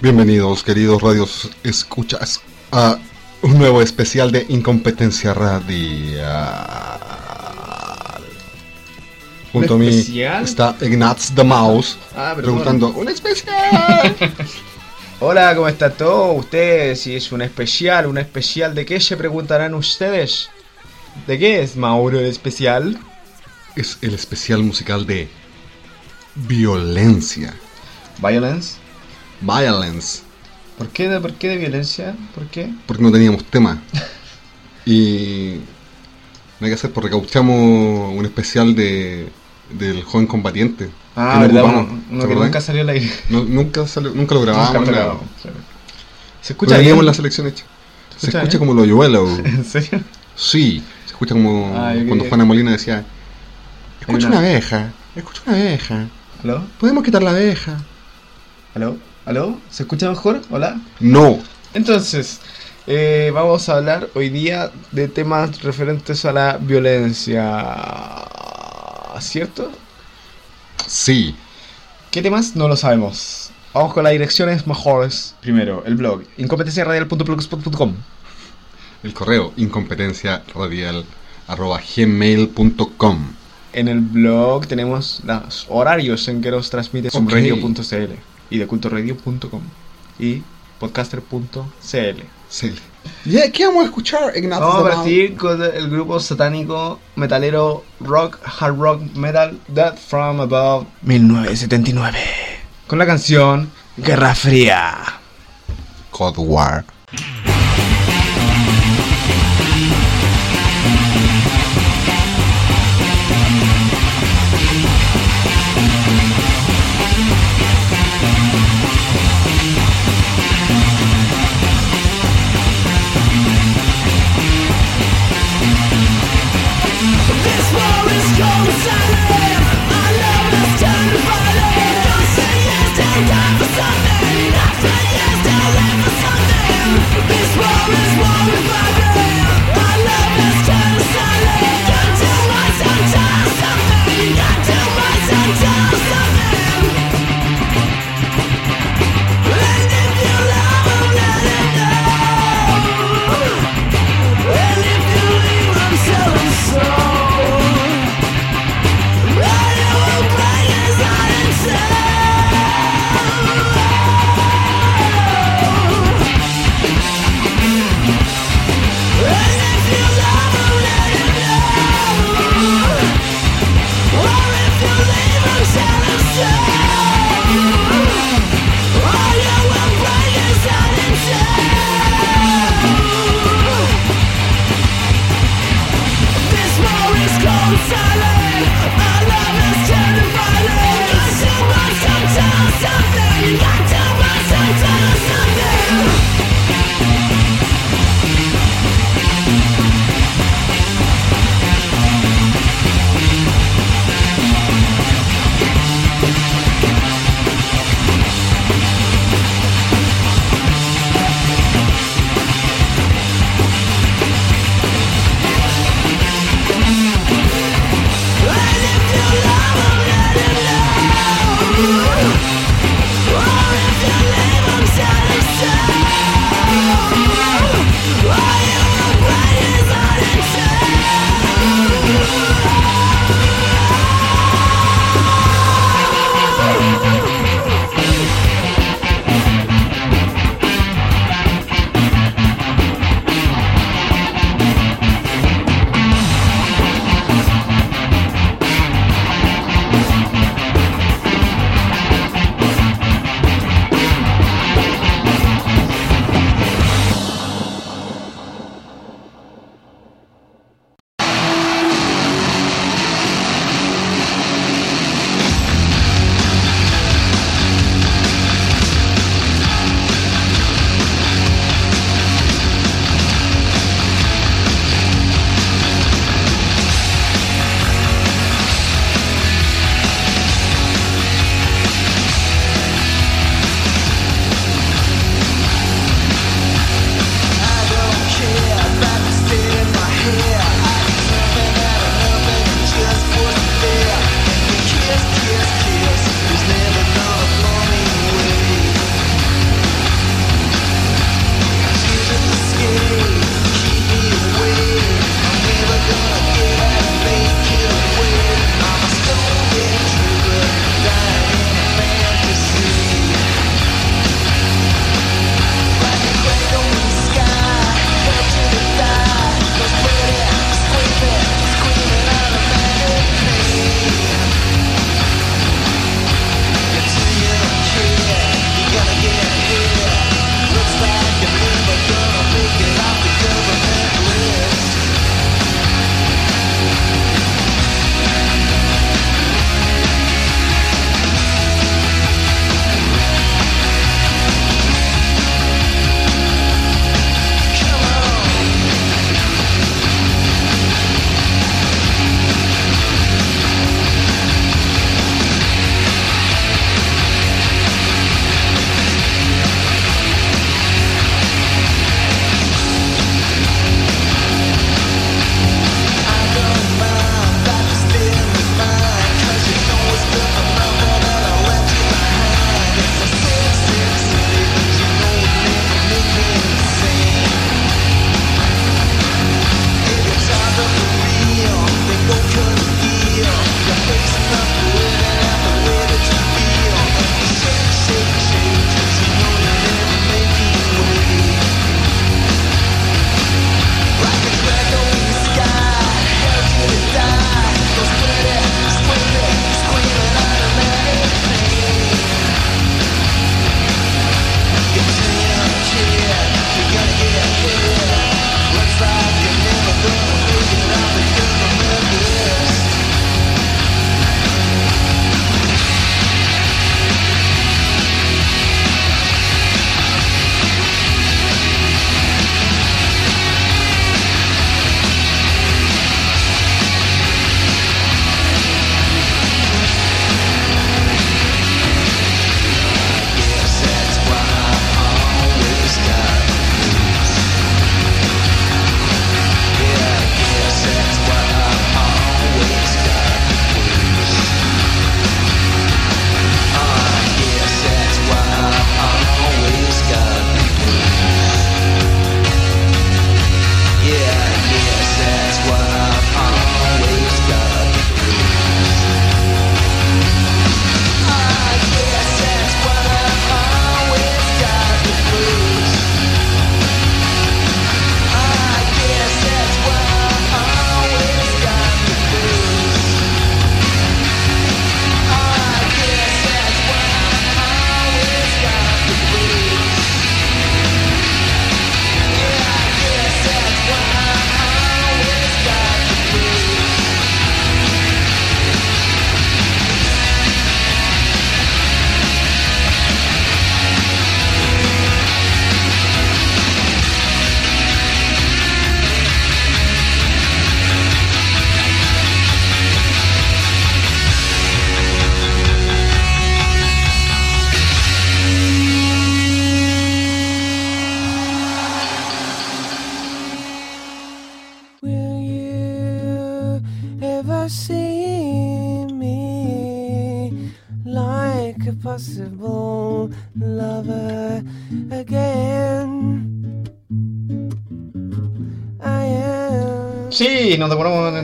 Bienvenidos, queridos radios escuchas, a un nuevo especial de Incompetencia Radial. Junto a mí especial? está Ignatz the Mouse Ah, preguntando: ¿Un especial? Hola, ¿cómo está todo? Ustedes, si es un especial, un especial de qué se preguntarán ustedes. ¿De qué es Mauro el especial? es el especial musical de violencia. Violence. Violence. ¿Por qué de, por qué de violencia? ¿Por qué? Porque no teníamos tema. Y. No hay que hacer, porque recauchamos un especial de del joven combatiente. Ah, que no verdad, ocupamos, uno, ¿te uno que nunca salió al aire. No, nunca, salió- nunca lo grabamos. Nunca lo nada. grabamos, claro. ¿Se Pero escucha teníamos bien? la selección hecha. Se escucha escucha como lo Yellow. ¿En serio? Sí, se escucha como Ah, cuando Juana Molina decía: Escucho una- una abeja, escucho una abeja. ¿Aló? ¿Podemos quitar la abeja? ¿Aló? ¿Aló? ¿Se escucha mejor? ¿Hola? No. Entonces, eh, vamos a hablar hoy día de temas referentes a la violencia. ¿Cierto? Sí. ¿Qué temas? No lo sabemos. Vamos con las direcciones mejores. Primero, el blog incompetenciaradial.blogspot.com El correo incompetencia radial arroba gmail.com. En el blog tenemos los horarios en que nos transmite Ok. subradio.cl y de cultoradio.com y podcaster.cl. ¿Y qué vamos a escuchar, Ignacio? Vamos a partir con el grupo satánico metalero rock, hard rock metal Death from Above 1979 con la canción Guerra Fría. Cold War.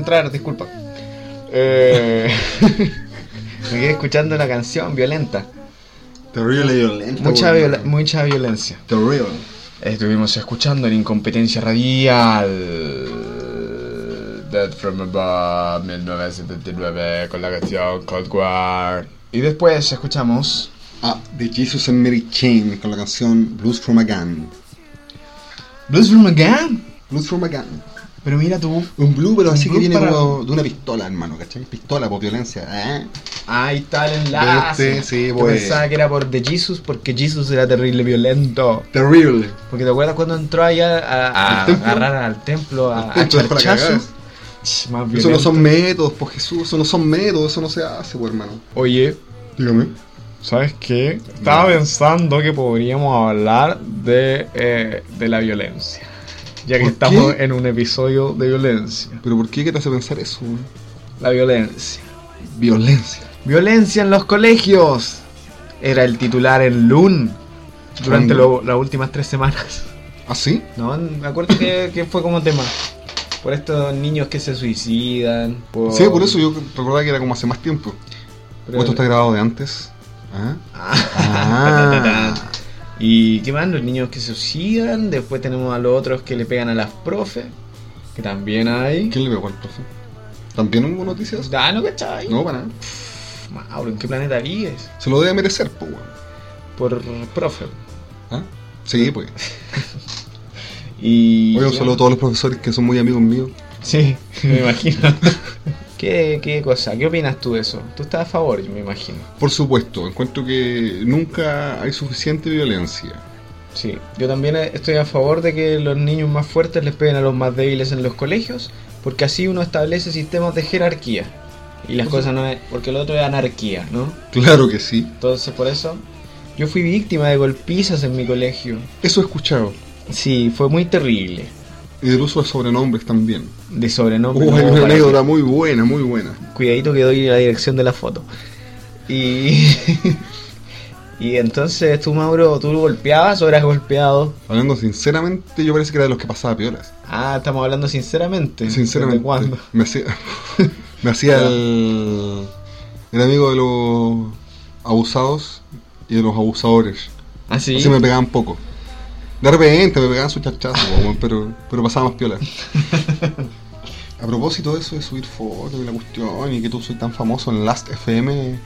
Entrar, disculpa. Eh, me quedé escuchando la canción violenta. Terrible violento. Mucha, viola- mucha violencia. Terrible. Estuvimos escuchando en Incompetencia Radial. Dead from Above 1979 con la canción Cold War. Y después escuchamos. Ah, de Jesus and Mary Chain con la canción Blues from a Gun. Blues from Again. Blues from a Gun. Pero mira tú. Un blue, pero así que viene para- como de una pistola, hermano, ¿cachai? Pistola por violencia, ¿eh? Ahí está el enlace. Este, sí, Yo pues. pensaba que era por The Jesus porque Jesus era terrible violento. Terrible. Porque te acuerdas cuando entró allá a, agarrar al templo a, a charchazos? Eso no son métodos, pues Jesús, eso no son métodos, eso no se hace, pues hermano. Oye, Dígame. ¿sabes qué? Estaba pensando que podríamos hablar de, eh, de la violencia. Ya que ¿Por estamos qué? en un episodio de violencia. ¿Pero por qué qué te hace pensar eso? weón? La violencia. Violencia. Violencia en los colegios. Era el titular en LUN durante las últimas tres semanas. ¿Ah, sí? No, me acuerdo que, que fue como tema. Por estos niños que se suicidan. Por... Sí, por eso yo recordaba que era como hace más tiempo. Pero- ¿O esto está grabado de antes? ¿Ah? Ah. Y qué más, los niños que se suicidan. Después tenemos a los otros que le pegan a las profes. Que también hay. ¿Quién le pegó al profe? ¿También hubo noticias? Ah, no cachai. No, para nada. Mauro, ¿en qué planeta vives? Se lo debe merecer, pues, weón. Por profe. ¿Ah? Sí, pues. Y. Oye, un saludo a todos los profesores que son muy amigos míos. Sí, me imagino. ¿Qué, ¿Qué cosa? ¿Qué opinas tú de eso? Tú estás a favor, yo me imagino. Por supuesto, encuentro que nunca hay suficiente violencia. Sí, yo también estoy a favor de que los niños más fuertes les peguen a los más débiles en los colegios, porque así uno establece sistemas de jerarquía. Y las cosas no es. Porque lo otro es anarquía, ¿no? Claro que sí. Entonces, por eso. Yo fui víctima de golpizas en mi colegio. Eso he escuchado. Sí, fue muy terrible. Y del uso de sobrenombres también. De sobrenombre. Uh, no, una anécdota muy buena, muy buena. Cuidadito que doy la dirección de la foto. Y. y entonces tú, Mauro, tú golpeabas o eras golpeado. Hablando sinceramente, yo parece que era de los que pasaba piolas. Ah, estamos hablando sinceramente. Sinceramente. ¿Desde cuándo? Me hacía, me hacía el, el amigo de los abusados y de los abusadores. ¿Ah, sí? Así me pegaban poco. De repente me pegaban su chachazo, pero, pero pasaba más piola. A propósito de eso de subir fotos y la cuestión y que tú soy tan famoso en Last FM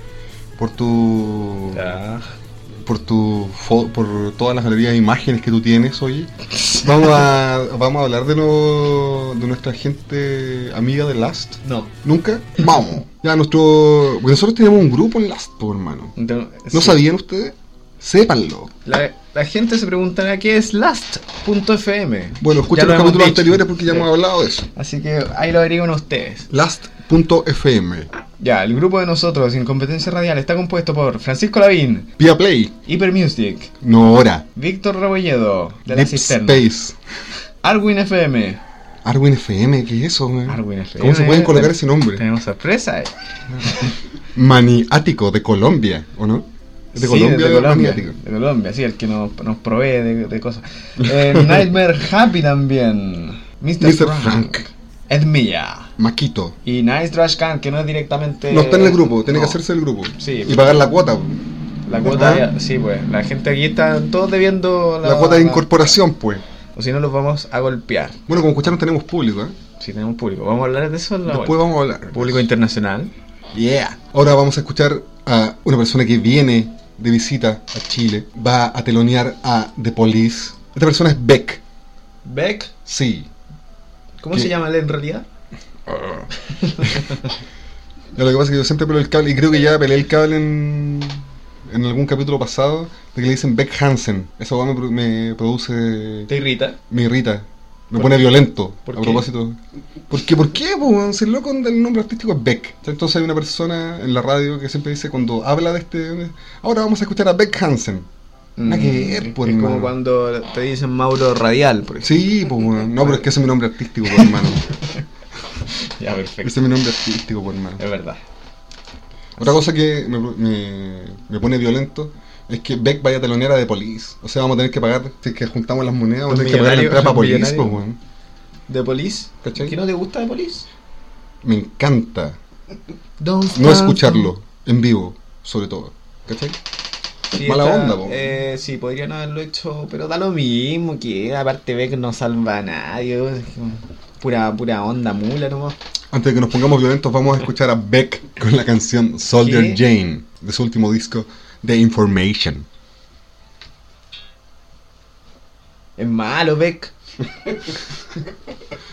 por tu por tu por todas las galerías de imágenes que tú tienes, oye. Vamos a vamos a hablar de lo, de nuestra gente amiga de Last. No. ¿Nunca? Vamos. Ya nuestro porque nosotros teníamos un grupo en Last, po, hermano. No, ¿No sí. sabían ustedes? Sépanlo. La, la gente se preguntará qué es last.fm. Bueno, escuchen los capítulos anteriores porque ya Sí. hemos hablado de eso. Así que ahí lo averiguan ustedes. Last.fm. Ya, el grupo de nosotros, Incompetencia Radial, está compuesto por Francisco Lavín, Via Play. Hyper Music, Nora. Víctor Rebolledo, de la Deep Cisterna, Space. Arwin FM. Arwin FM, ¿qué es eso, man? Arwin FM. ¿Cómo se pueden colocar ese nombre? Tenemos sorpresa. eh. Maniático de Colombia, ¿o no? ¿Es de Sí, Colombia? de Colombia. De Colombia, sí, el que nos, nos provee de, de cosas. Eh, Nightmare Happy también. Mr. Mr. Frank. Frank. Ed Milla. Maquito. Y Nice Trash Can, que no es directamente. No está en el grupo, tiene no, que hacerse el grupo. Sí. Y pagar la cuota. La cuota, ya- sí, pues. La gente aquí está todos debiendo La, cuota de incorporación, pues. O si no, los vamos a golpear. Bueno, como escucharon, tenemos público, ¿eh? Si tenemos público. Vamos a hablar de eso la Después vuelta. vamos a hablar. Público internacional. Yeah. Ahora vamos a escuchar a una persona que viene de visita a Chile. Va a telonear a The Police. Esta persona es Beck. Beck. Sí. ¿Cómo se llama él en realidad? Ya, lo que pasa es que yo siempre peleo el cable y creo que ya peleé el cable en, en algún capítulo pasado de que le dicen Beck Hansen. Eso me, me produce. ¿Te irrita? me irrita. Me ¿Por pone qué? violento. ¿Por a qué? propósito. ¿Por qué? ¿Por qué? weón? Si el loco el nombre artístico es Beck. Entonces hay una persona en la radio que siempre dice cuando habla de este. Ahora vamos a escuchar a Beck Hansen. Nada que ver, pues, Mm, Es como cuando te dicen Mauro Radial, por ejemplo. Sí, pues. No, pero es que ese es mi nombre artístico, pues, hermano. Ya, perfecto. Ese es mi nombre artístico, por hermano. Es verdad. Otra cosa que me, me- me pone violento es que Beck vaya telonera de Police. O sea, vamos a tener que pagar, si es que juntamos las monedas, vamos a tener que pagar la entrada para Police, pues, weón. ¿De Police? ¿Cachai? ¿Qué no te gusta de Police? Me encanta Don't no escucharlo en vivo, sobre todo. ¿Cachai? Sí, Mala está- onda, po. Eh, sí, podrían haberlo hecho, pero da lo mismo, que aparte Beck no salva a nadie. Pura, pura onda mula nomás. Antes de que nos pongamos violentos, vamos a escuchar a Beck con la canción Soldier ¿Qué? Jane, de su último disco, The Information. Es malo, Beck.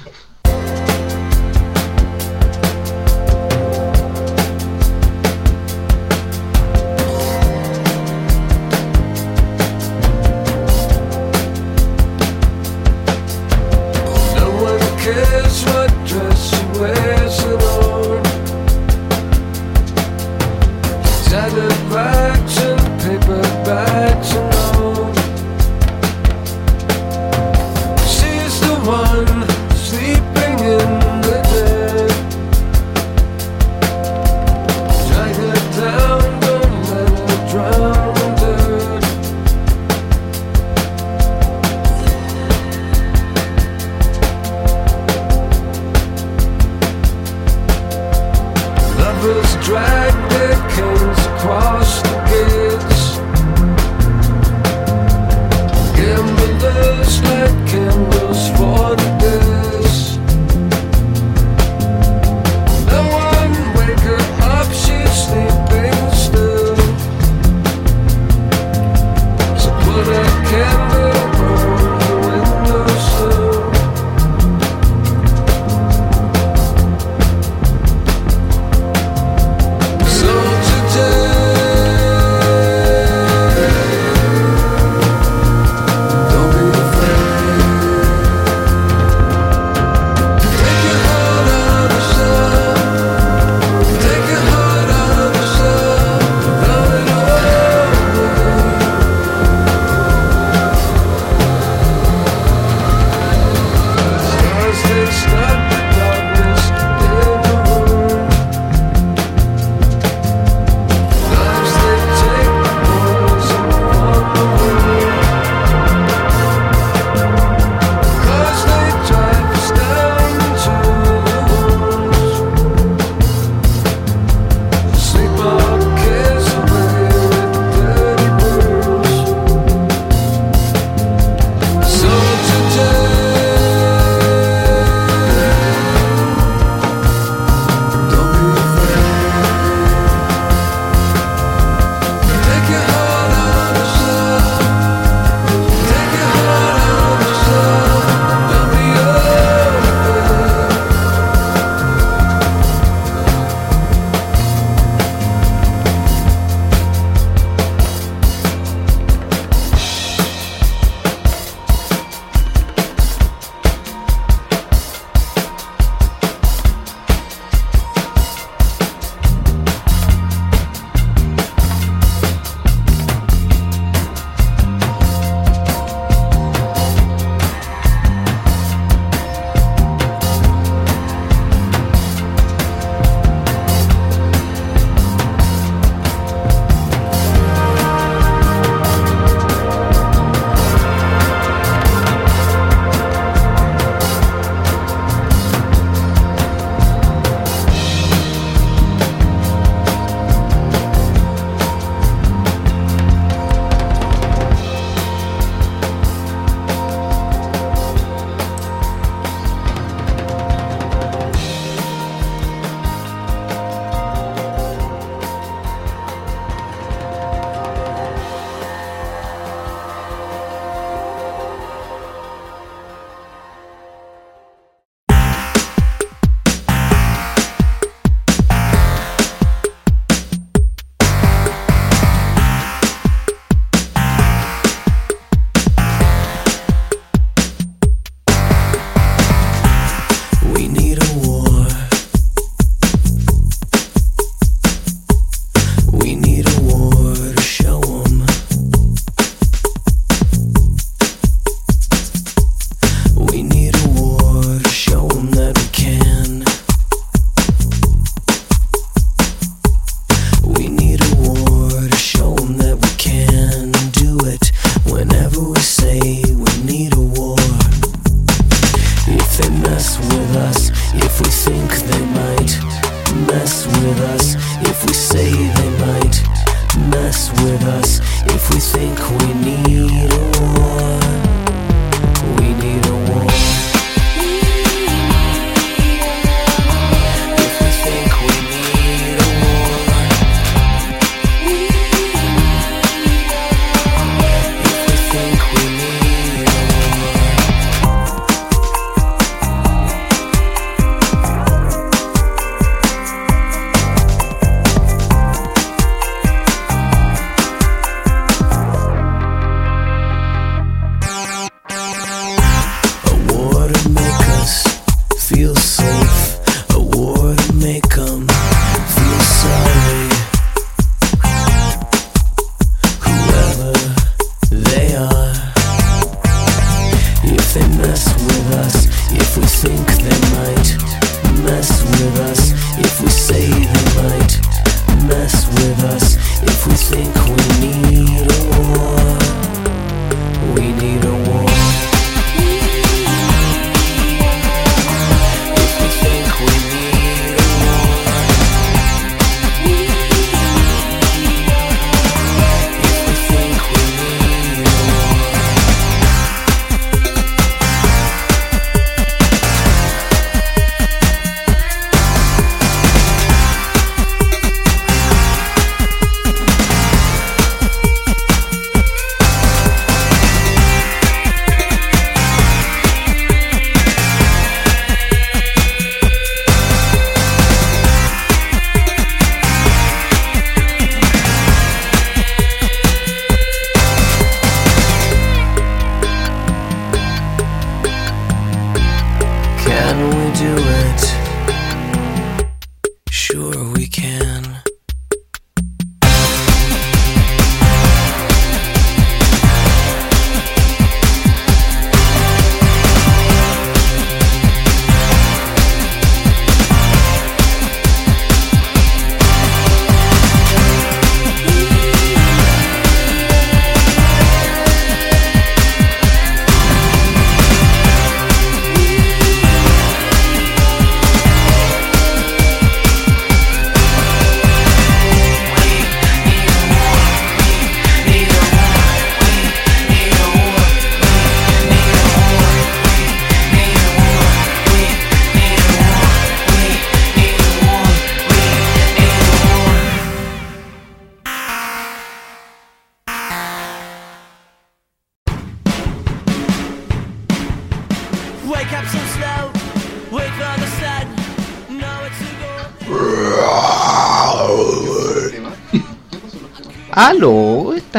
do it?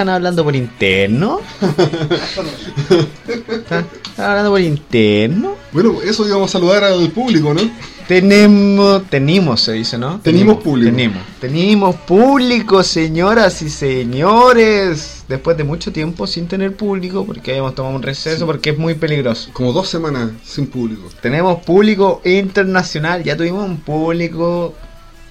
¿Están hablando por interno? ¿Están, están hablando por interno? Bueno, eso íbamos a saludar al público, ¿no? Tenemos, tenemos, se dice, ¿no? Tenemos público. Tenemos. Tenemos público, señoras y señores. Después de mucho tiempo sin tener público, porque habíamos tomado un receso, porque es muy peligroso. Como dos semanas sin público. Tenemos público internacional. Ya tuvimos un público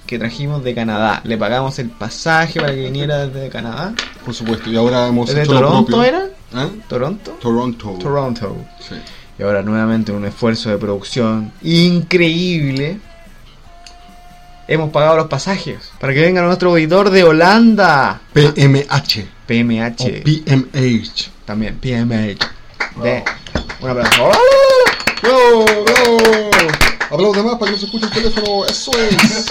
que trajimos de Canadá. Le pagamos el pasaje para que viniera desde Canadá. Por supuesto, y ahora hemos ¿Desde hecho lo Toronto propio. era? ¿Ah? ¿Toronto? Toronto. Toronto. Sí. Y ahora nuevamente un esfuerzo de producción increíble. Hemos pagado los pasajes para que venga nuestro auditor de Holanda. PMH. PMH. O PMH. También, PMH. De, un aplauso. ¡Bravo! ¡Bravo! Aplaude más para que no se escuche el teléfono. Eso es.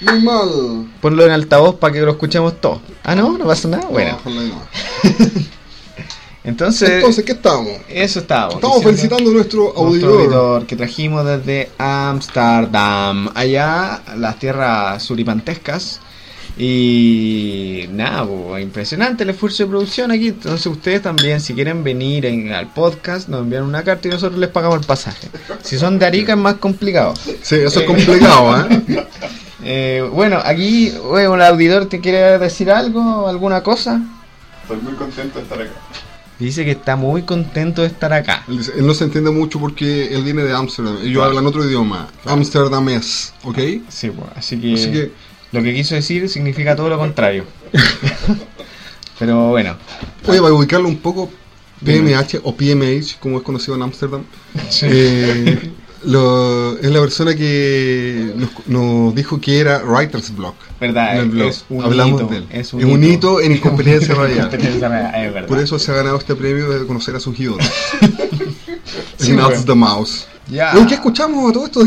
Muy mal. Ponlo en altavoz para que lo escuchemos todos. Ah, no, no pasa nada. Bueno, no. entonces, Entonces, ¿qué estamos? eso estábamos. Estamos felicitando a nuestro Nuestro auditor. auditor que trajimos desde Amsterdam, allá las tierras suripantescas. Y nada, po, impresionante el esfuerzo de producción aquí. Entonces ustedes también, si quieren venir en- al podcast, nos envían una carta y nosotros les pagamos el pasaje. Si son de Arica es más complicado. Sí, eso es complicado, ¿eh? Eh, bueno, aquí oye, un auditor te quiere decir algo, alguna cosa. Estoy muy contento de estar acá. Dice que está muy contento de estar acá. Él, no se entiende mucho porque él viene de Ámsterdam. Ellos hablan otro idioma. Amsterdamés, ¿ok? Sí, pues, así que, Así que lo que quiso decir significa todo lo contrario. Pero bueno, Oye, para ubicarlo un poco, PMH o PMH, como es conocido en Ámsterdam, eh, lo- es la persona que nos, nos dijo que era Writer's Block. verdad, blog. es un Hablamos hito, de él. es un hito en incompetencia radial. Es. Por eso se ha ganado este premio de conocer a sus ídolos. Sí, bueno. the Mouse. Ya. ¿Qué escuchamos todo esto?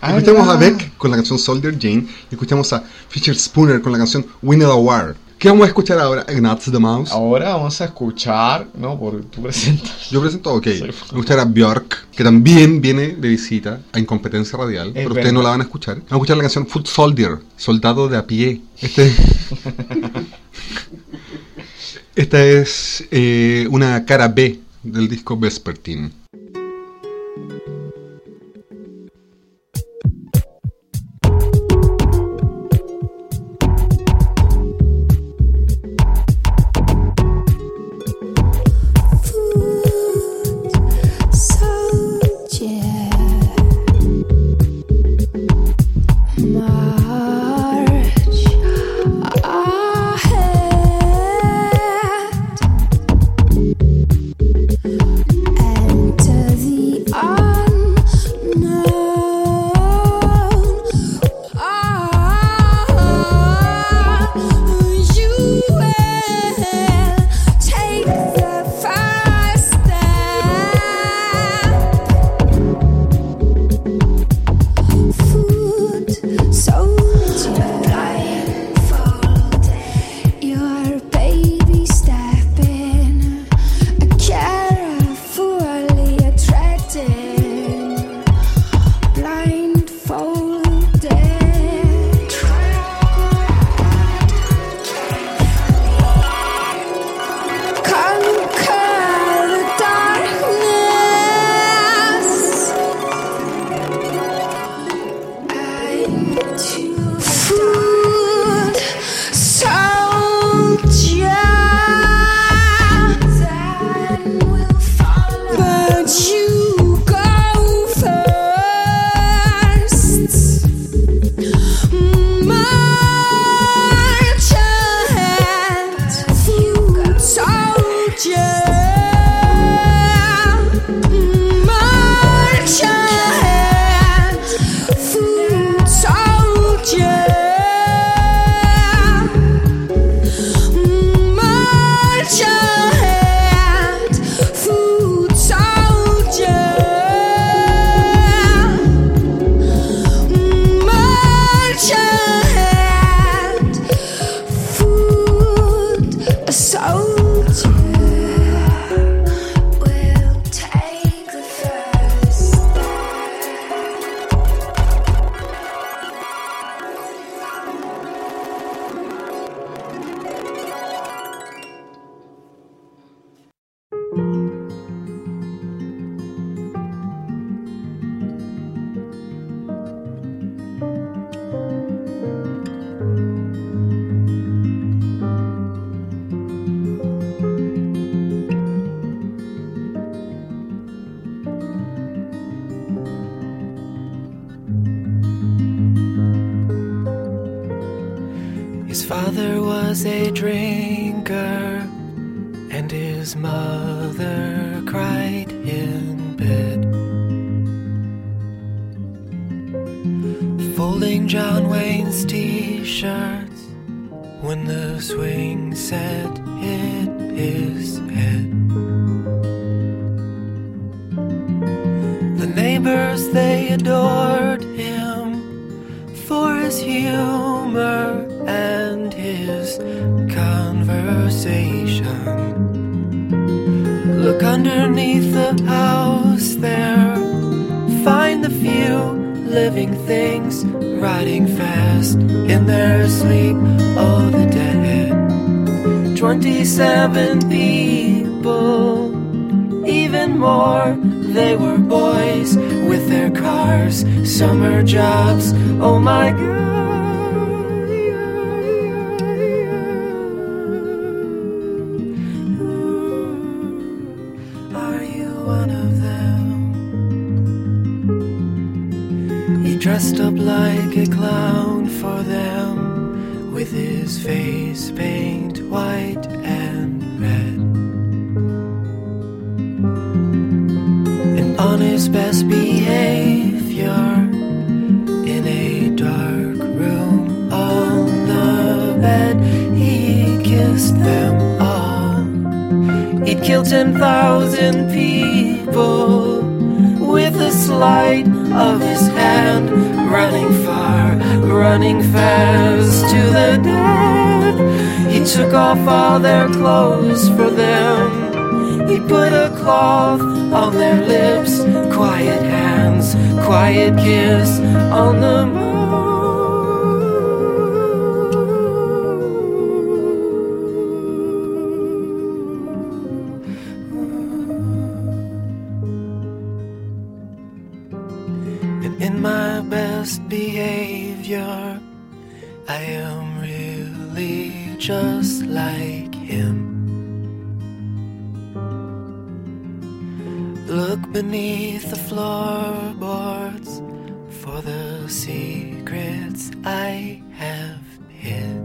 Ah, escuchamos a. Beck con la canción Soldier Jane y escuchamos a Fisher Spooner con la canción Win the War. ¿Qué vamos a escuchar ahora? Nuts the Mouse. Ahora vamos a escuchar, ¿no? Por tu presentas. Yo presento, ok. Sí. Me gustaría Björk, que también viene de visita a Incompetencia Radial, pero ustedes verdad. no la van a escuchar. Vamos a escuchar la canción Foot Soldier, Soldado de a pie. Este... Esta es eh, una cara B del disco Vespertine. For his humor and his conversation. Look underneath the house there, find the few living things riding fast in their sleep. Oh, the dead. 27 people, even more. They were boys with their cars, summer jobs. Oh my God. Are you one of them? He dressed up like a clown for them with his face paint white his best behavior in a dark room on the bed, he kissed them all. He'd killed 10,000 people with a sleight of his hand, running far, running fast to the dead. He took off all their clothes for them. He put a cloth on their lips, quiet hands, quiet kiss on the moon. And in my best behavior, I am really just like him. Beneath the floorboards for the secrets I have hid.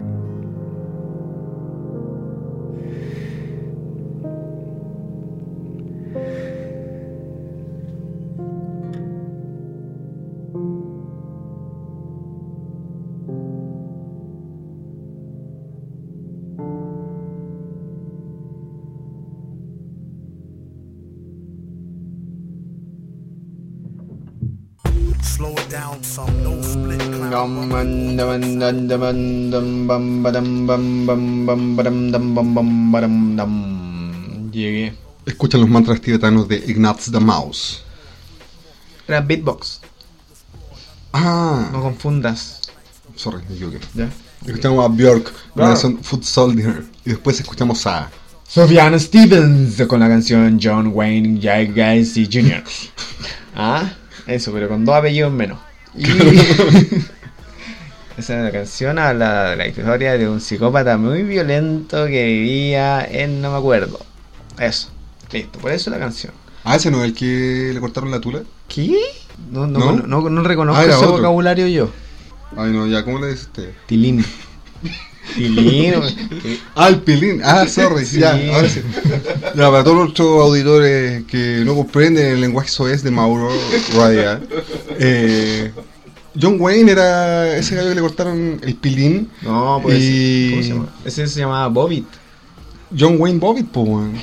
Llegué. Escuchan los mantras tibetanos de Ignaz the Mouse. Era beatbox, Ah, no confundas. sorry. Escuchamos a Björk con la canción Foot Soldier. Y después escuchamos a. Sofía Stevens con la canción John Wayne Gacy Jr. Ah, eso, pero con dos apellidos menos. Y- Esa canción habla de la historia de un psicópata muy violento que vivía en no me acuerdo. Eso, listo, por eso la canción. Ah, ese no es el que le cortaron la tula. ¿Qué? No, no, ¿No? no, no- no reconozco Ah, ese otro. vocabulario yo. Ay, no, ya, ¿cómo le dice usted? Tilín. Tilín. eh, Ah, el pilín. Ah, sorry, Sí. ya, ahora sí. Ya, para todos nuestros auditores que no comprenden el lenguaje soez de Mauro Radia, eh, John Wayne era ese gallo que le cortaron el pilín. No, pues. Y- ¿Cómo se llama? Ese se llamaba Bobbit. John Wayne Bobbitt, po, weón.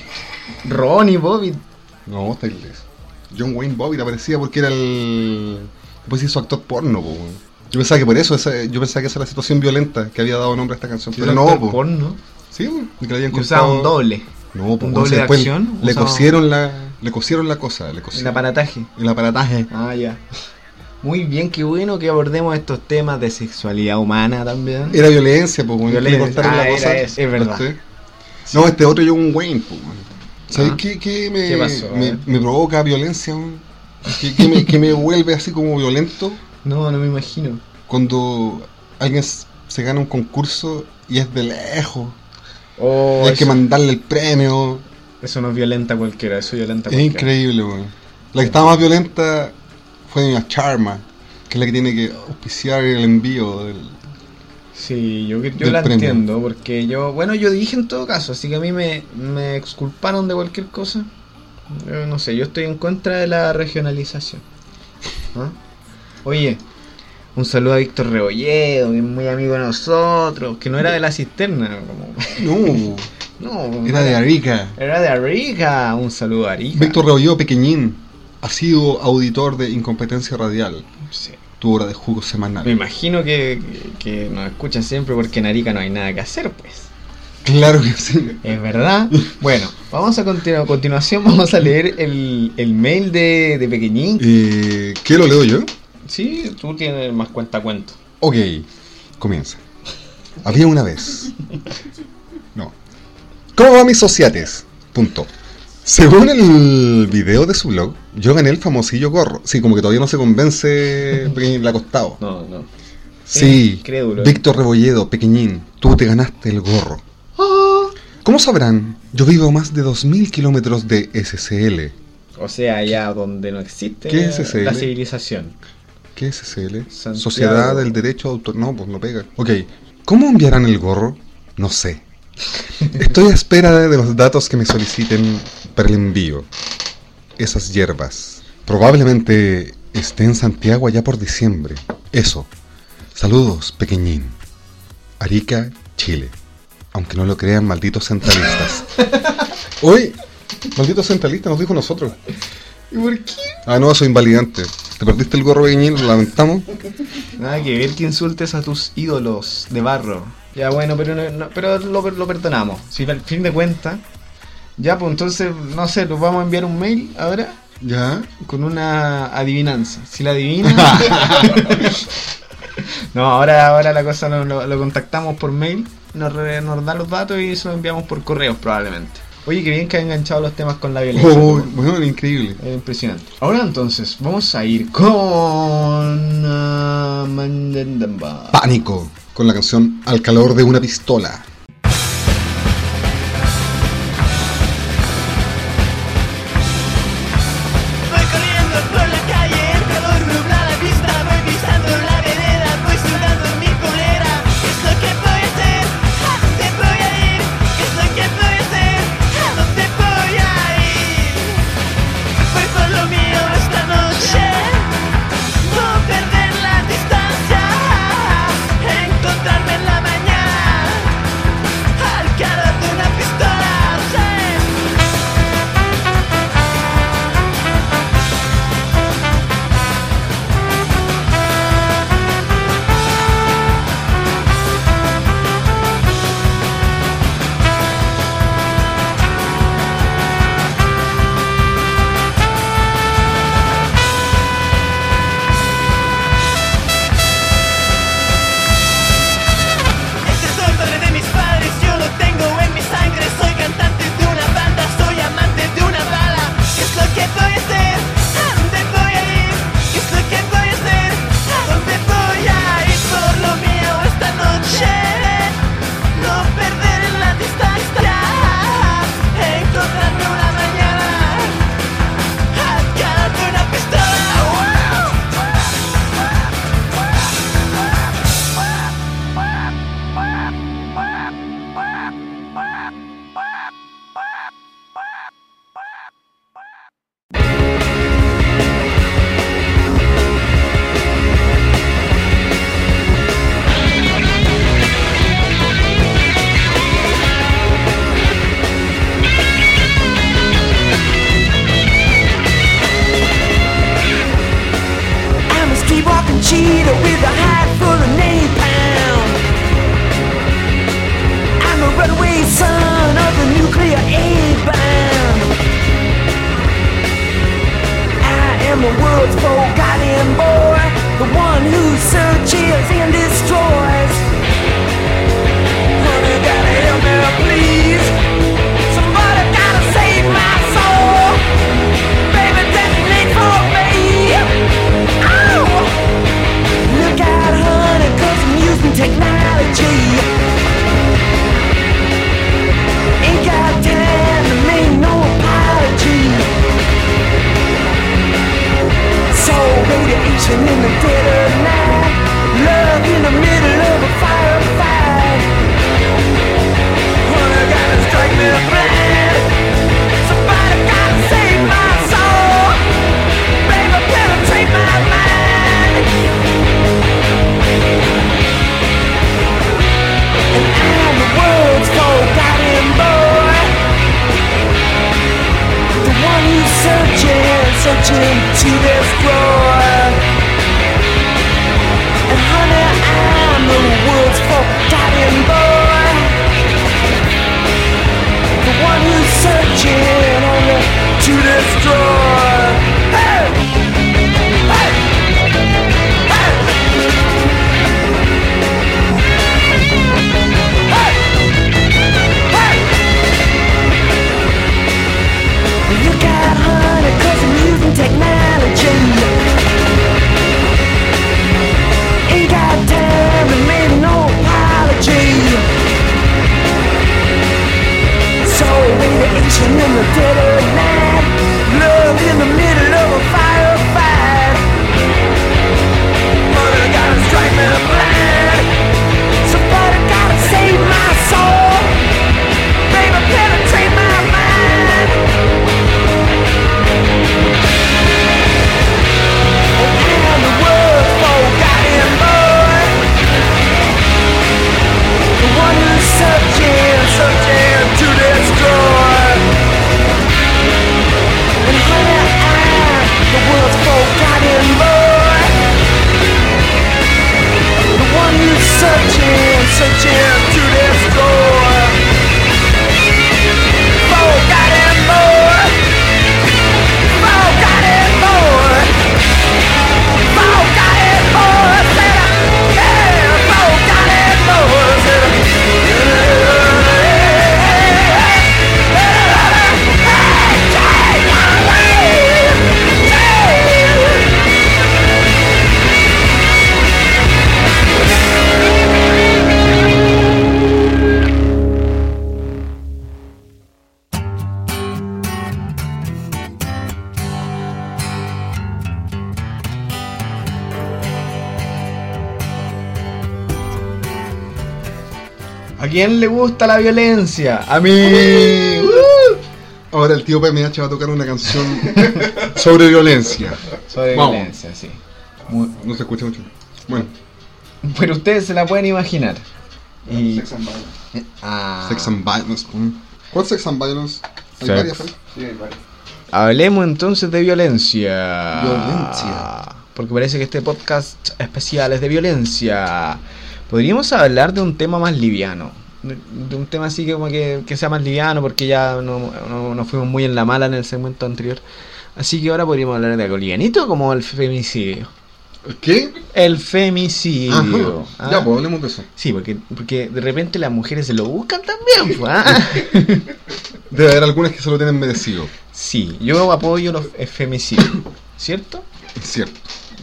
Ronnie Bobbit. No, está inglés. John Wayne Bobbitt aparecía porque era el. Pues hizo actor porno, po, weón. Yo pensaba que por eso, esa- yo pensaba que esa era la situación violenta que había dado nombre a esta canción. Pero no, po. porno. Sí, que le habían usaba un doble. No, po, un doble de acción, Le usaba- cosieron la. Le cosieron la cosa, le El cosieron. aparataje. El aparataje. Ah, ya. Muy bien, qué bueno que abordemos estos temas de sexualidad humana también. Era violencia, que le Violencia. Ah, la cosa. es verdad. No, este otro John Wayne, po, weón. ¿Sabes Ah. qué, qué me, ¿Qué pasó? Me, provoca violencia? ¿Qué, qué me, qué me vuelve así como violento? No, no me imagino. cuando alguien se gana un concurso y es de lejos. Oh, y hay que mandarle el premio. eso no violenta a cualquiera, eso violenta a Es cualquiera. increíble, weón. La que estaba más violenta fue Doña Charma, que es la que tiene que auspiciar el envío del. Sí, yo, yo la premio. entiendo, porque yo, bueno, yo dije en todo caso, así que a mí me, me exculparon de cualquier cosa. Yo no sé, yo estoy en contra de la regionalización. ¿Ah? Oye, un saludo a Víctor Rebolledo, que es muy amigo de nosotros, que no era de la cisterna, como... No, No, era de Arica. Era de Arica, un saludo a Arica. Víctor Rebolledo Pequeñín ha sido auditor de Incompetencia Radial, Sí. tu hora de jugo semanal. Me imagino que, que, nos escuchan siempre porque en Arica no hay nada que hacer, pues. Claro que sí. Es verdad. Bueno, vamos a continuar. A continuación vamos a leer el, el mail de, de Pequeñín. Eh, ¿Qué lo leo yo? Sí, tú tienes más cuenta cuento. Ok, comienza. Había una vez. No. ¿Cómo va mis sociates? Punto. Según el video de su blog, yo gané el famosillo gorro. Sí, como que todavía no se convence el acostado. No, no. Sí, Incrédulo. Víctor Rebolledo, pequeñín, tú te ganaste el gorro. Ah. Como sabrán, yo vivo a más de 2.000 kilómetros de SCL. O sea, allá donde no existe ¿Qué es ese? la civilización. ¿Qué es SCL? Santiago. Sociedad del Derecho Autor... No, pues no pega. Ok, ¿cómo enviarán el gorro? No sé. Estoy a espera de los datos que me soliciten para el envío. Esas hierbas. Probablemente esté en Santiago allá por diciembre. Eso. Saludos, pequeñín. Arica, Chile. Aunque no lo crean, malditos centralistas. Hoy, malditos centralistas, nos dijo nosotros. ¿Y por qué? Ah, no, soy invalidante. Te perdiste el gorro, pequeñín, lo lamentamos. Nada que ver que insultes a tus ídolos de barro. Ya bueno, pero, no- no- pero lo, lo perdonamos. Si al fin de cuentas. Ya, pues entonces, no sé, nos vamos a enviar un mail ahora ¿Ya? con una adivinanza. Si la adivina. no, ahora, ahora la cosa lo, lo- lo contactamos por mail, nos, re- nos da los datos y se lo enviamos por correos probablemente. Oye, qué bien que ha enganchado los temas con la violencia. Oh, ¿no? bueno, increíble. Es impresionante. Ahora entonces, vamos a ir con. Mandendamba. Pánico. Con la canción Al calor de una pistola. Quién le gusta la violencia? A mí. Ahora el tío PMH va a tocar una canción sobre violencia. Sobre Vamos. violencia, sí. Muy- No se escucha mucho. Bueno, Pero ustedes se la pueden imaginar. Y... Sex and Violence. Ah. Sex and Violence. ¿Cuál Sex and Violence? Hay Sex. varias, ¿eh? Sí, hay varios. Hablemos entonces de violencia. Violencia. Porque parece que este podcast especial es de violencia. Podríamos hablar de un tema más liviano. De, un tema así que como que, que sea más liviano porque ya no, no- nos fuimos muy en la mala en el segmento anterior. Así que ahora podríamos hablar de algo livianito como el femicidio. ¿Qué? El femicidio. ¿ah? Ya, pues hablemos de eso. Sí, porque, porque de repente las mujeres se lo buscan también. pues, ¿ah? Debe haber algunas que se lo tienen merecido. Sí, yo apoyo los femicidios, ¿cierto? Cierto.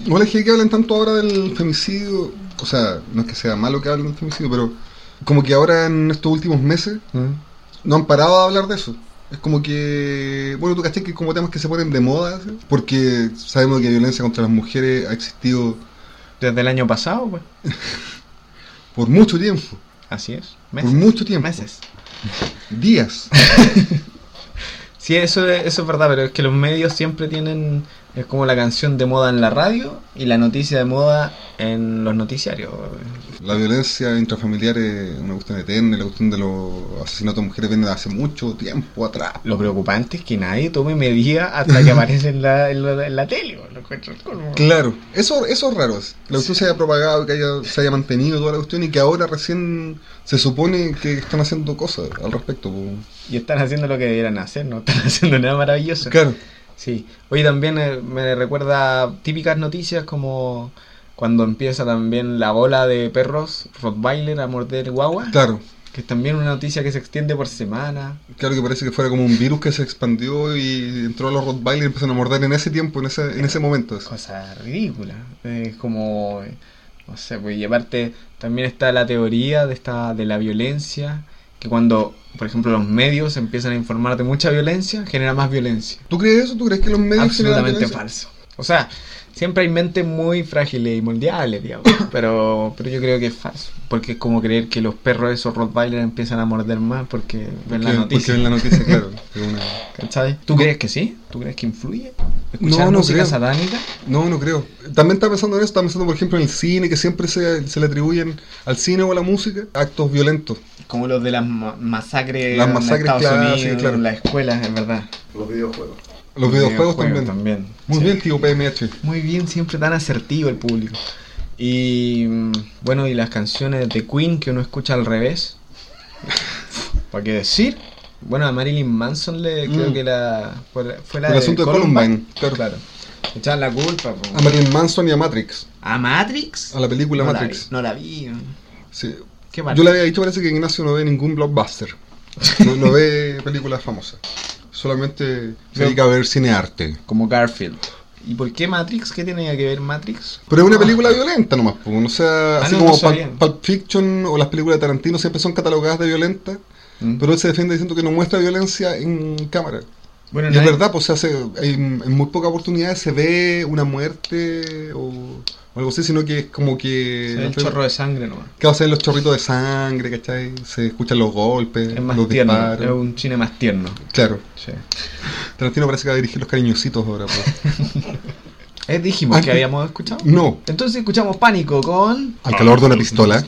Igual es que que hablan tanto ahora del femicidio. O sea, no es que sea malo que hablen del femicidio, pero como que ahora en estos últimos meses no han parado de hablar de eso. Es como que, bueno, tú caché que como temas que se ponen de moda, ¿sí? porque sabemos que la violencia contra las mujeres ha existido Desde el año pasado, pues. por mucho tiempo, Así es. por mucho tiempo, Meses. días. Sí, eso es, eso es verdad, pero es que los medios siempre tienen. Es como la canción de moda en la radio y la noticia de moda en los noticiarios. La violencia intrafamiliar es una cuestión eterna, la cuestión de los asesinatos de mujeres viene de hace mucho tiempo atrás. Lo preocupante es que nadie tome medidas hasta que aparece en la, en la, en la tele. lo encuentro como- Claro, eso, eso es raro. La cuestión se haya propagado, que haya, se haya mantenido toda la cuestión y que ahora recién se supone que están haciendo cosas al respecto. Y están haciendo lo que debieran hacer, no están haciendo nada maravilloso. Claro, Sí. Oye, también eh, me recuerda típicas noticias como cuando empieza también la bola de perros Rottweiler a morder guagua. Claro, Que es también una noticia que se extiende por semana. claro que parece que fuera como un virus que se expandió y entró a los Rottweiler y empezaron a morder en ese tiempo, en ese, en ese momento. Cosa ridícula. Es como. No sé, pues. Y aparte, también está la teoría de, esta, de la violencia. Que cuando, por ejemplo, los medios empiezan a informar de mucha violencia, genera más violencia. ¿Tú crees eso? ¿Tú crees que los medios generan Absolutamente violencia? falso. O sea, siempre hay mentes muy frágiles y moldeables, digamos. Pero, pero yo creo que es falso. Porque es como creer que los perros esos Rottweiler empiezan a morder más porque ven la noticia. Porque ven la noticia, claro. una- ¿Cachai? ¿Tú crees que sí? ¿Tú crees que influye? ¿Escuchar No, no música creo. satánica? No, no creo. También estaba pensando en eso, estaba pensando por ejemplo en el cine, que siempre se, se le atribuyen al cine o a la música actos violentos. Como los de las ma- masacres, Las en masacres Estados Unidos, claro. en las escuelas, es verdad. Los videojuegos. Los videojuegos también. Muy Sí. bien, tío PMH. Muy bien, siempre tan asertivo el público. Y mm, bueno, y las canciones de Queen que uno escucha al revés. ¿Para qué decir? Bueno, a Marilyn Manson le creo Mm. que la fue la, El asunto de Columbine, claro. claro. Echaban la culpa. po. A Marilyn Manson y a Matrix. ¿A Matrix? A la película no Matrix. La no la vi. Sí. ¿Qué? Yo le había dicho, parece que Ignacio no ve ningún blockbuster. No, no ve películas famosas. Solamente se dedica a ver cinearte. Como Garfield. ¿Y por qué Matrix? ¿Qué tiene que ver Matrix? Pero es una película violenta nomás, pues. O sea, Ah, así no, como no Pulp, Fiction o las películas de Tarantino siempre son catalogadas de violentas. ¿Mm? Pero él se defiende diciendo que no muestra violencia en cámara. bueno, Y es verdad, pues se hace, hay- en muy pocas oportunidades se ve una muerte o, o algo así, sino que es como que... se el chorro de sangre nomás. Que va a ser los chorritos de sangre, ¿cachai? Se escuchan los golpes, Es más los tierno. disparos. Es un cine más tierno. Claro. Sí. Tarantino parece que va a dirigir los cariñositos ahora, pues. Eh, dijimos que habíamos escuchado. No, Entonces escuchamos Pánico con... al calor de una pistola.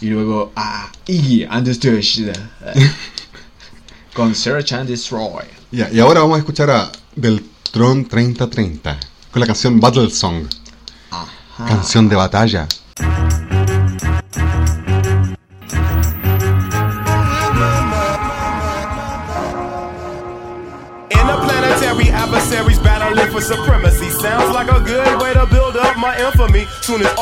Y luego a Iggy and the Stooges, con Search and Destroy. Ya, y ahora vamos a escuchar a Beltrón 3030 con la canción Battle Song. Canción de batalla. Interplanetary adversaries battling for supremacy. Sounds like a good way to build my infamy. Soon as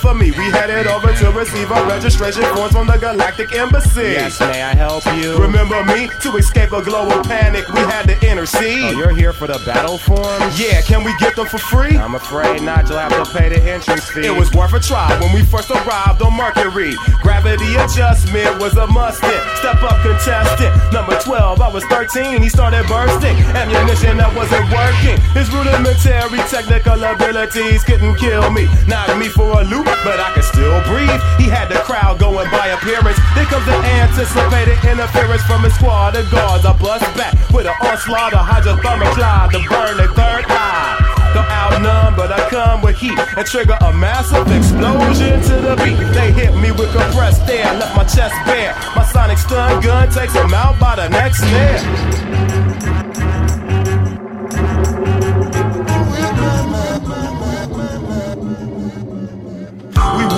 for me, we headed over to receive our registration forms from the Galactic Embassy. Yes, may I help you? Remember me? To escape a global panic, we had to intercede. Oh, you're here for the battle forms? Yeah, can we get them for free? I'm afraid not. You'll have to pay the entrance fee. It was worth a try when we first arrived on Mercury. Gravity adjustment was a must hit. Step up contestant. Number 12, I was 13. He started bursting. Ammunition that wasn't working. His rudimentary technical abilities couldn't kill me. Knocked me for a loop, but I could still breathe. He had the crowd going by appearance. Here comes the anticipated interference from his squad of guards. I bust back with an onslaught of hydrothermal to burn the third eye. Don't outnumb, but I come with heat and trigger a massive explosion to the beat. They hit me with compressed air, left my chest bare. My sonic stun gun takes them out by the next snare.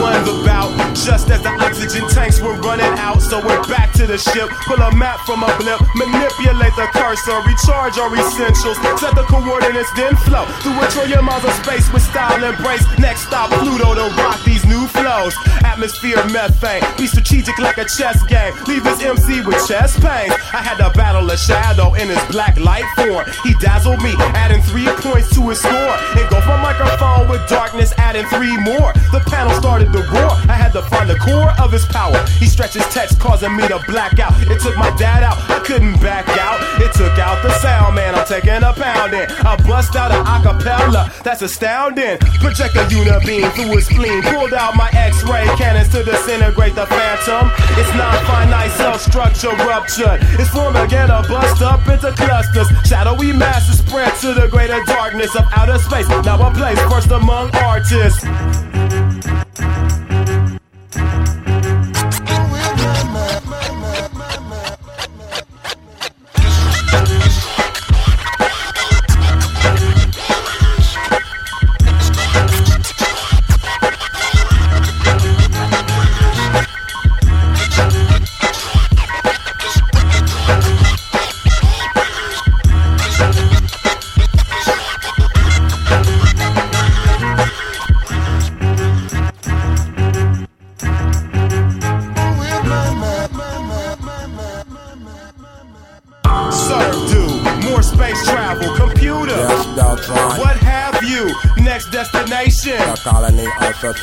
one's about just as the oxygen tanks were running out. So we're back to the ship. Pull a map from a blip, manipulate the cursor, recharge our essentials, set the coordinates, then flow through a trillion miles of space with style and embrace. Next stop, Pluto to rock these new flows. Atmosphere methane, be strategic like a chess game. Leave his MC with chest pains. I had to battle a shadow in his black light form. He dazzled me, adding three points to his score. Engulfed my microphone with darkness, adding three more. The panel started to roar. I had to find the core of his power. He stretched his text, causing me to black out. It took my dad out, I couldn't back out. It took out the sound, man. I'm taking a pounding. I bust out an acapella, that's astounding. Project a unibeam through his spleen. Pulled out my X-ray cannons to disintegrate the phantom. It's non-finite cell structure ruptured. It's formed again to bust up into clusters. Shadowy masses spread to the greater darkness of outer space. Now I'm placed first among artists.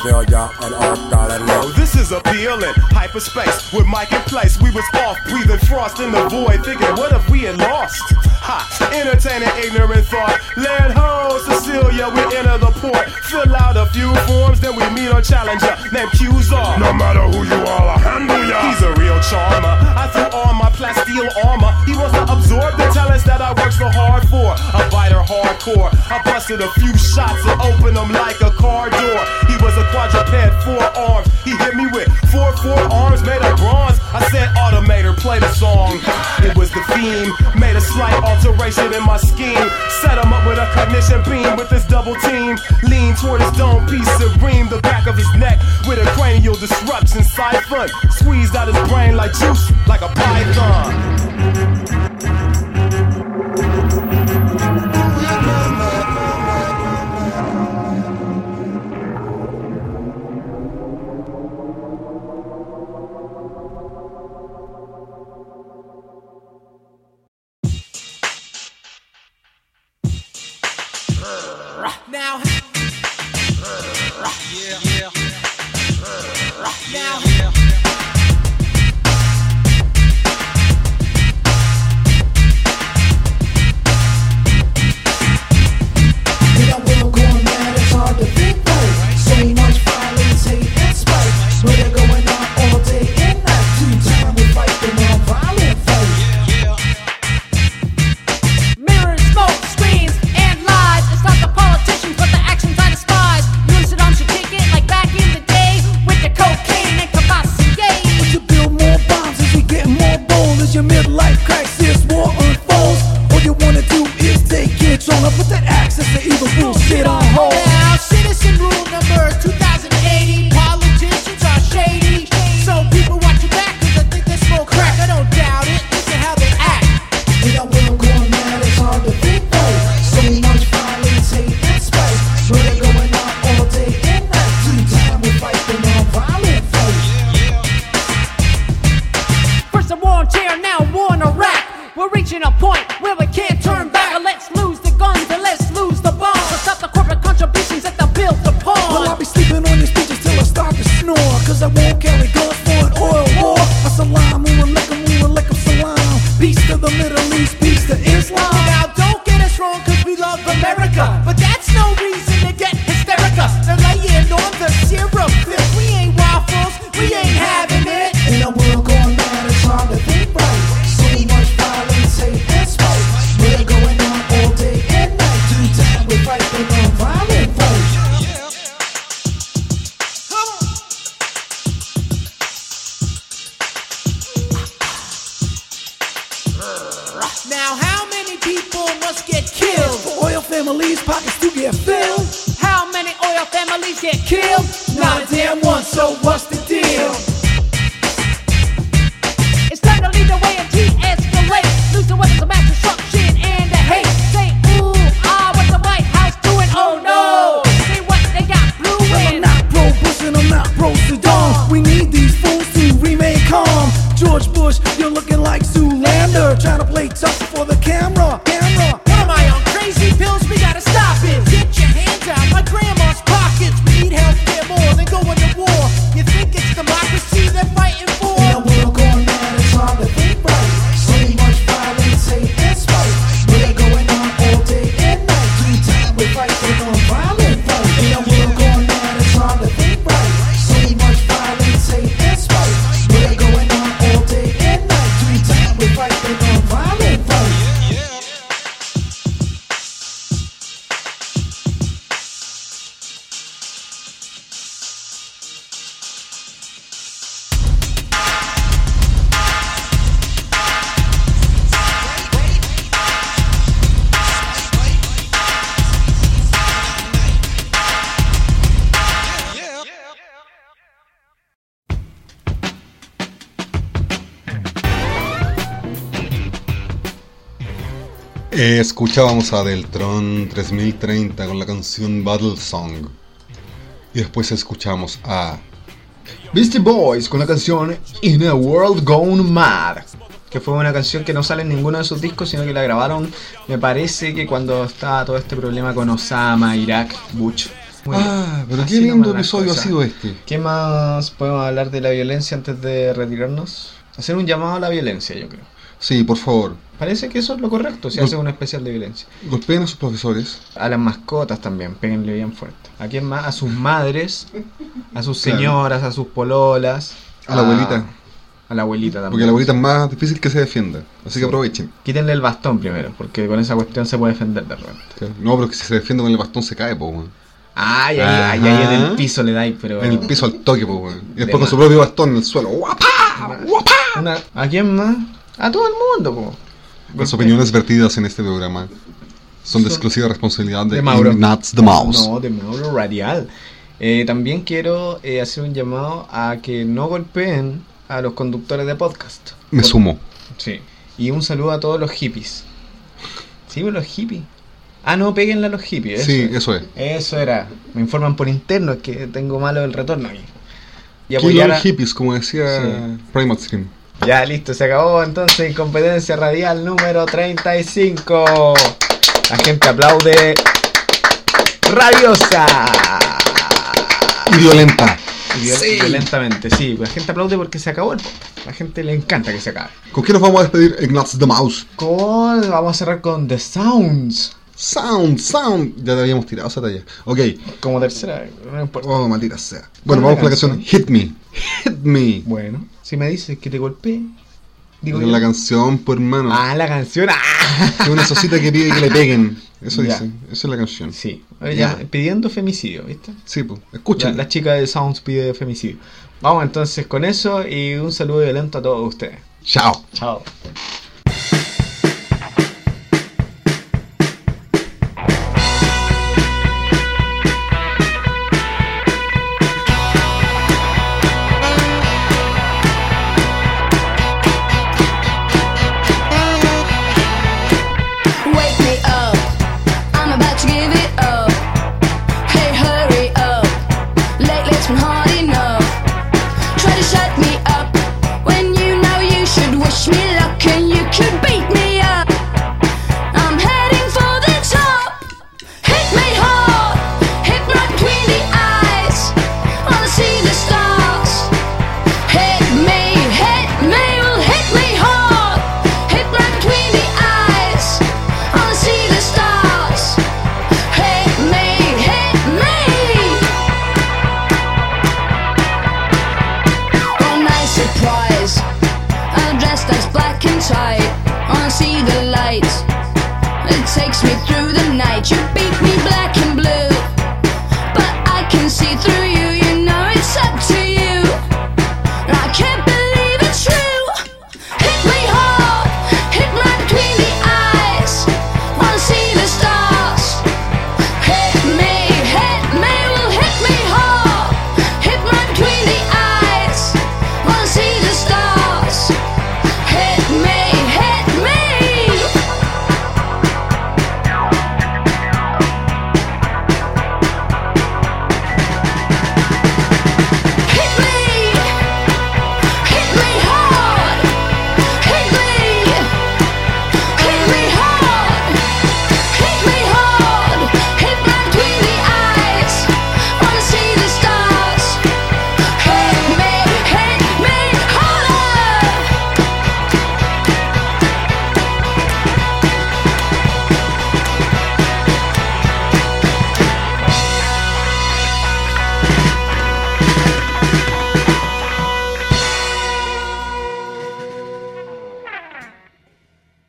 And all this is appealing. Hyperspace with Mike in place. We was off breathing frost in the void, thinking, what if we had lost? Ha! Entertaining ignorant thought. Land home, Cecilia. We enter the port. Fill out a few forms, then we meet our Challenger named QZR. No matter who you are, I handle ya. He's a real charmer. I threw on my plasteel armor. He wants to absorb the that I work so hard for. A fighter, hardcore. I busted a few shots and opened them like a car door. He was a quadruped, four arms. He hit me with four four arms made of bronze. I said, Automator, play the song. It was the theme. Made a slight alteration in my scheme. Set him up with a cognition beam with his double team. Lean toward his dome piece, serene the back of his neck with a cranial disruption siphon. Squeezed out his brain like juice, like a python. escuchábamos a Deltron 3030 con la canción Battle Song. Y después escuchamos a Beastie Boys con la canción In a World Gone Mad. Que fue una canción que no sale en ninguno de sus discos, sino que la grabaron, me parece que cuando estaba todo este problema con Osama, Irak, Bush. Ah, pero qué lindo episodio ha sido este. ¿Qué más podemos hablar de la violencia antes de retirarnos? Hacer un llamado a la violencia, yo creo. Sí, por favor. Parece que eso es lo correcto, si Gol- hace un especial de violencia. golpeen a sus profesores. A las mascotas también, péguenle bien fuerte. ¿A quién más? A sus madres, a sus Claro. señoras, a sus pololas. A la abuelita. A la abuelita también. Porque la abuelita es más difícil que se defienda. Así que aprovechen. Quítenle el bastón primero, porque con esa cuestión se puede defender de repente. No, pero que si se defiende con el bastón se cae, po, weón. Ay, ahí, ahí, ahí en el piso le dais, pero... En el piso al toque, po, weón. Y De después con su propio bastón en el suelo. ¡Guapa! Una- ¿A quién más? A todo el mundo, po. Las opiniones vertidas en este programa son de exclusiva responsabilidad de, de Mauro. Nuts the Mouse. No, de Mauro Radial. Eh, también quiero eh, hacer un llamado a que no golpeen a los conductores de podcast. Me sumo. Sí. Y un saludo a todos los hippies. ¿Sí, pues, los hippies? Ah, no, péguenle a los hippies. Eso Sí, es. eso es. Eso era. Me informan por interno, es que tengo malo el retorno aquí. Y apoyar a- hippies, como decía Sí. Primal Skin. Ya, listo, se acabó entonces Incompetencia Radial número 35. La gente aplaude. Rabiosa. Y violenta. Y viol- Sí. Violentamente, sí. La gente aplaude porque se acabó el podcast. La gente le encanta que se acabe. ¿Con qué nos vamos a despedir en Nuts the Mouse? Con, vamos a cerrar con The Sounds. Sound, sound. Ya te habíamos tirado esa talla. Ok. Como tercera, no importa. Oh, maldita sea. Bueno, ¿Cuál vamos con la canción Hit Me. Hit Me. Bueno, si me dices que te golpeé, digo yo. la canción, pues hermano. Ah, la canción. Ah. Es una socita que pide que le peguen. Eso Ya. dice. Esa es la canción. Sí, Oye, ya, Ya. pidiendo femicidio, ¿viste? Sí, pues. La, Escuchen. la chica de Sounds pide femicidio. Vamos entonces con eso y un saludo violento a todos ustedes. Chao. Chao.